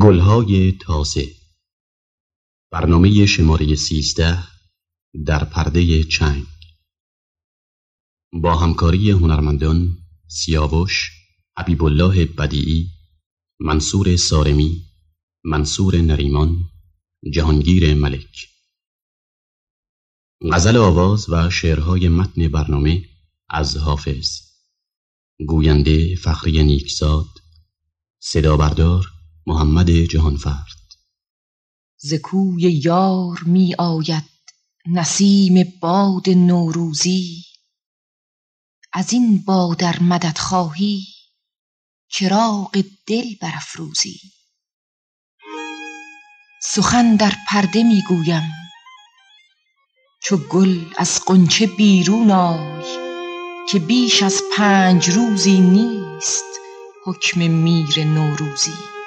گلهای تازه. برنامه شماره سیزده در پرده چنگ. با همکاری هنرمندان سیاوش حبیب الله بدیعی منصور سارمی منصور نریمان جهانگیر ملک. غزل آواز و شعرهای متن برنامه از حافظ. گوینده فخری نیکزاد. صدا بردار محمد جهانفرد. ز کوی یار می آید نسیم باد نوروزی. از این باد ار مدد خواهی چراغ دل برافروزی. سخن در پرده می گویم چو گل از غنچه بیرون آی که بیش از پنج روزی نیست حکم میر نوروزی.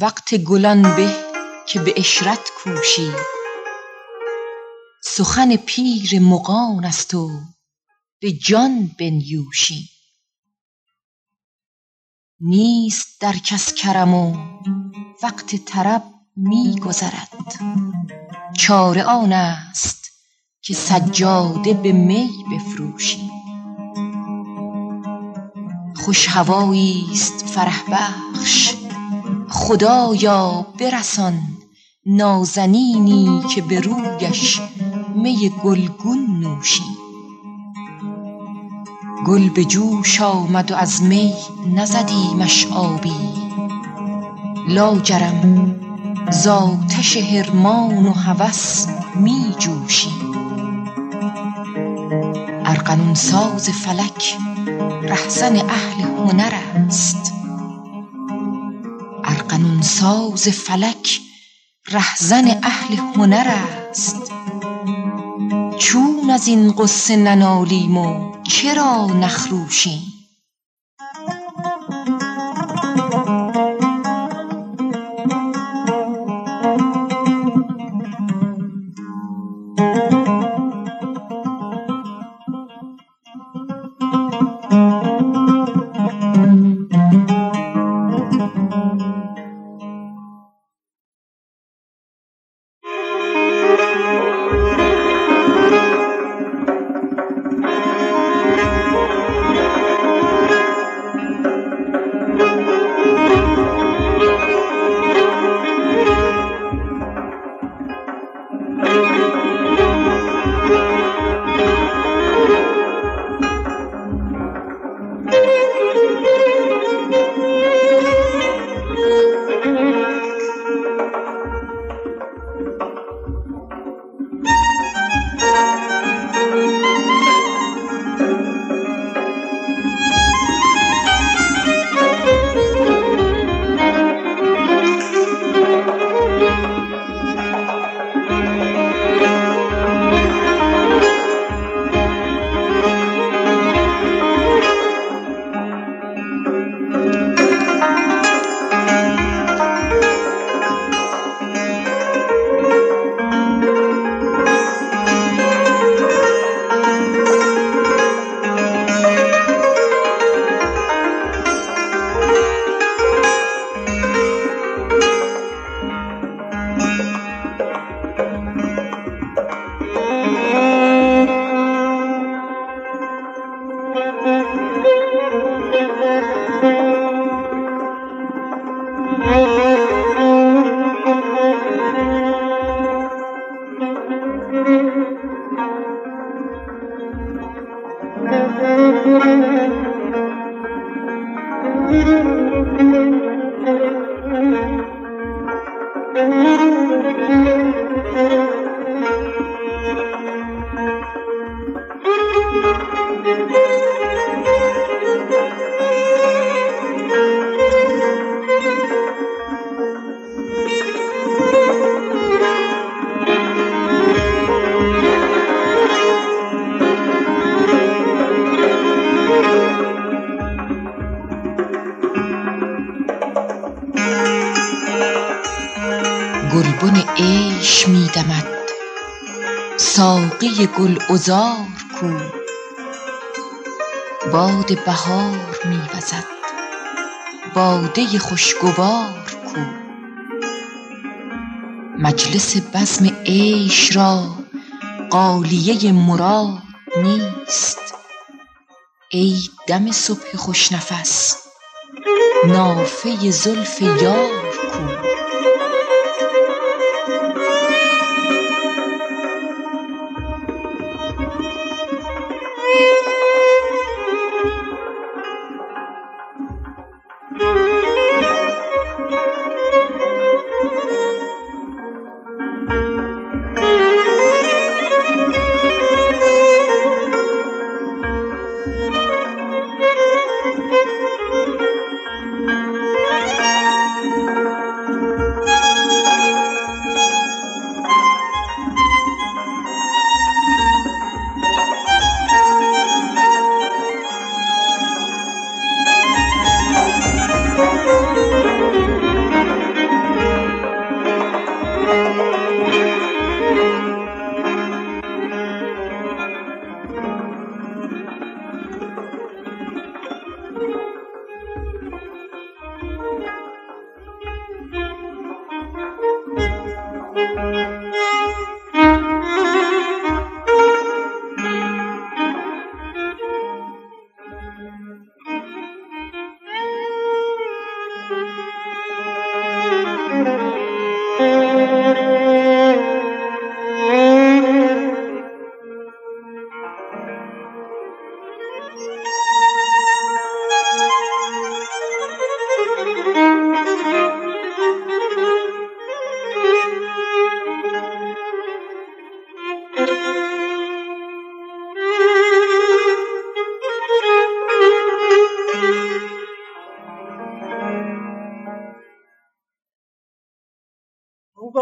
وقت گلان به که به عشرت کوشی. سخن پیر مغان است و به جان بنیوشی. نیست در کس کرم و وقت طرب می گذرد. چاره آن است که سجاده به می بفروشی. خوش هوایی است فرح بخش خدایا برسان نازنینی که به رویش می گلگون نوشی. گل به جوش آمد و از می نزدیمش آبی. لاجرم ز آتش حرمان و هوس می جوشی. ارغنون ساز فلک رهزن اهل هنر است. ساز فلک رهزن اهل هنر است. چون از این غصه ننالیم و چرا نخروشیم؟ ساقی گلعذار کو باد بهار می وزد باده خوشگوار کو مجلس بزم عیش را غالیه مراد نیست. ای دم صبح خوش نفس نافه زلف یار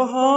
Oh.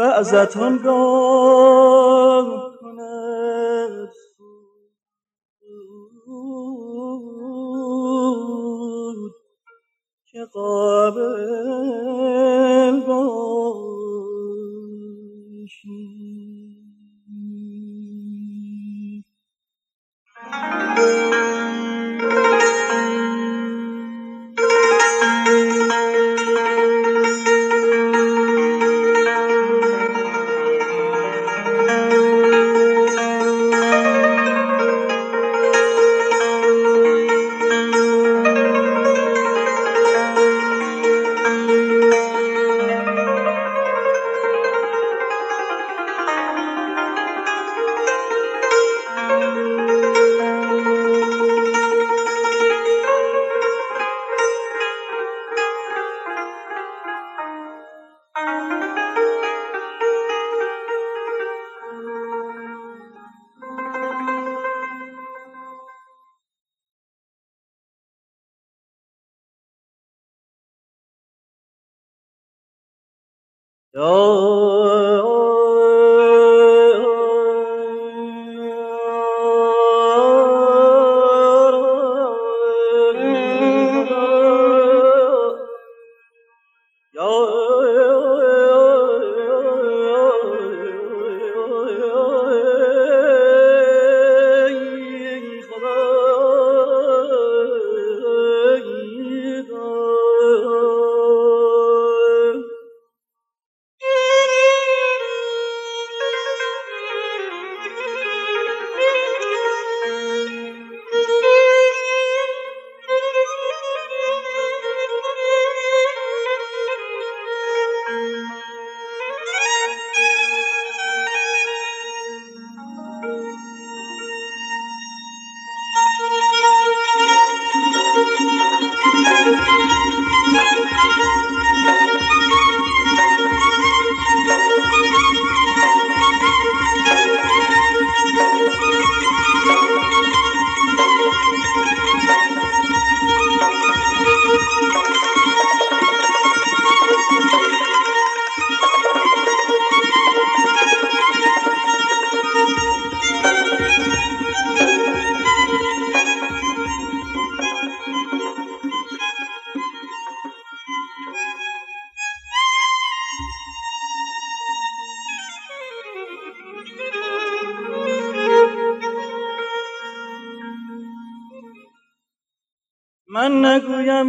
ازت آنگاه کند. که قابل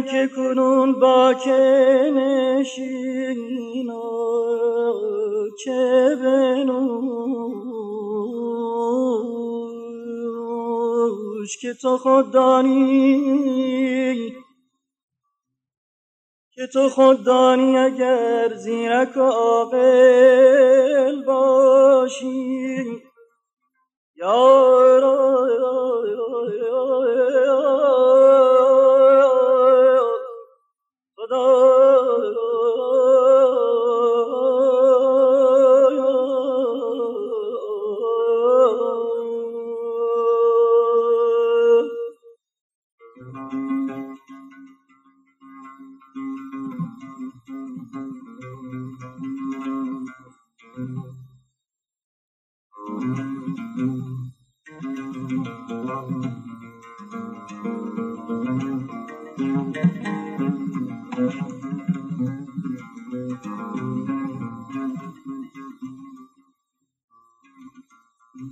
که کنون با که نشین چه بنوش که تو خود دانی که تو خود دانی اگر زیرک و عاقل باشی. یا من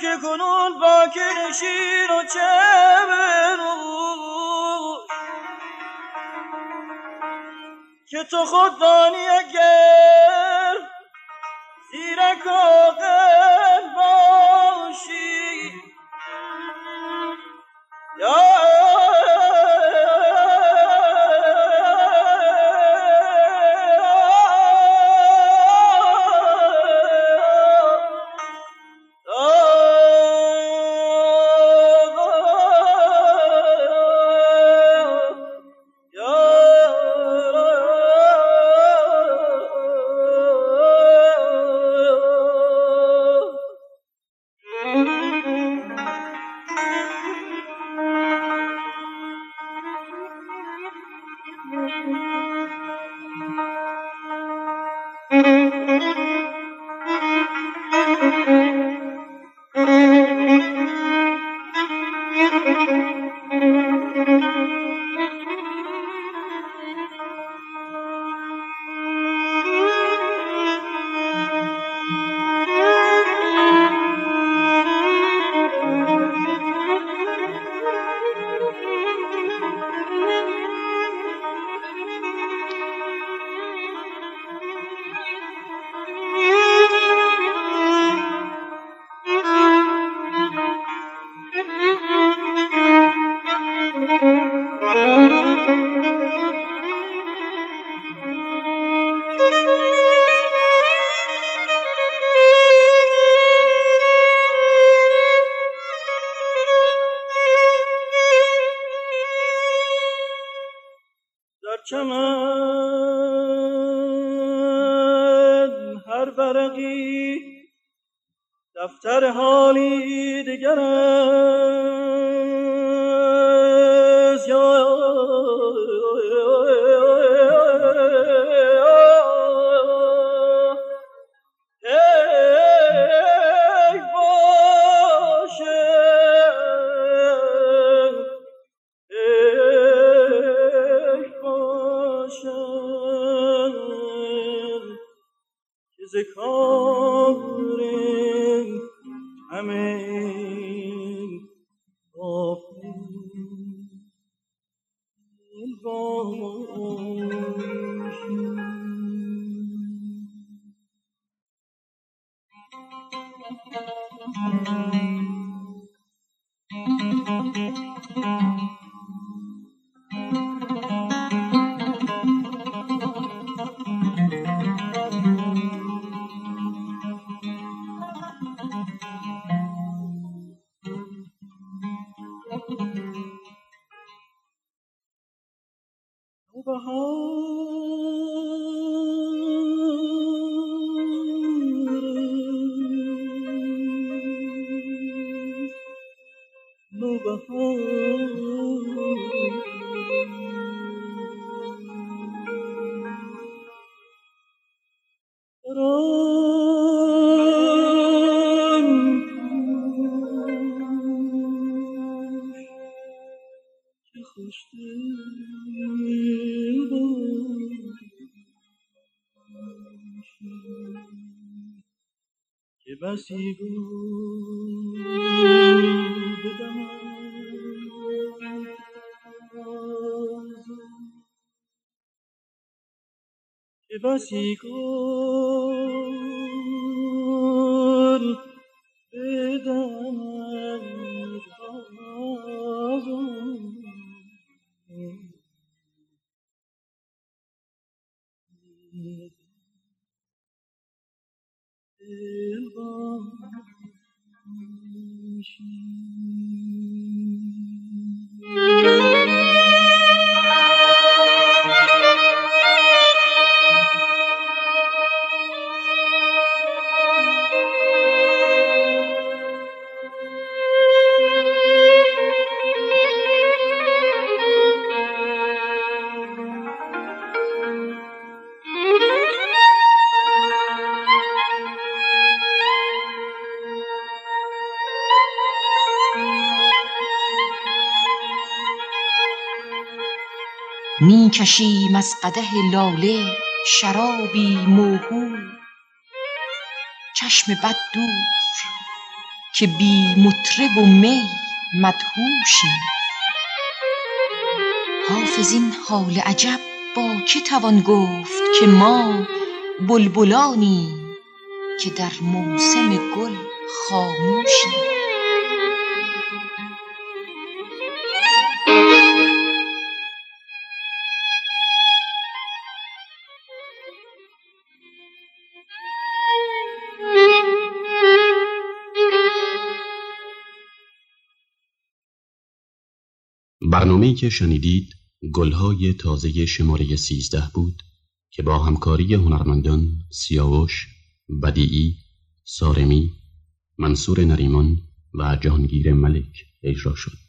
که کنون با که نشین و چه که تو خود دانی اگر زیرک دفتر حالی دیگر همین بسی بود که بسی گل می از قدح لاله شرابی موهوم. چشم بد دور که بی مطرب و می مدهوشیم حافظ این حال عجب با که توان گفت که ما بلبلانیم که در موسم گل خاموشیم برنامه‌ای که شنیدید گلهای تازه شماره سیزده بود که با همکاری هنرمندان سیاوش، بدیعی، سارمی، منصور نریمان و جهانگیر ملک اجرا شد.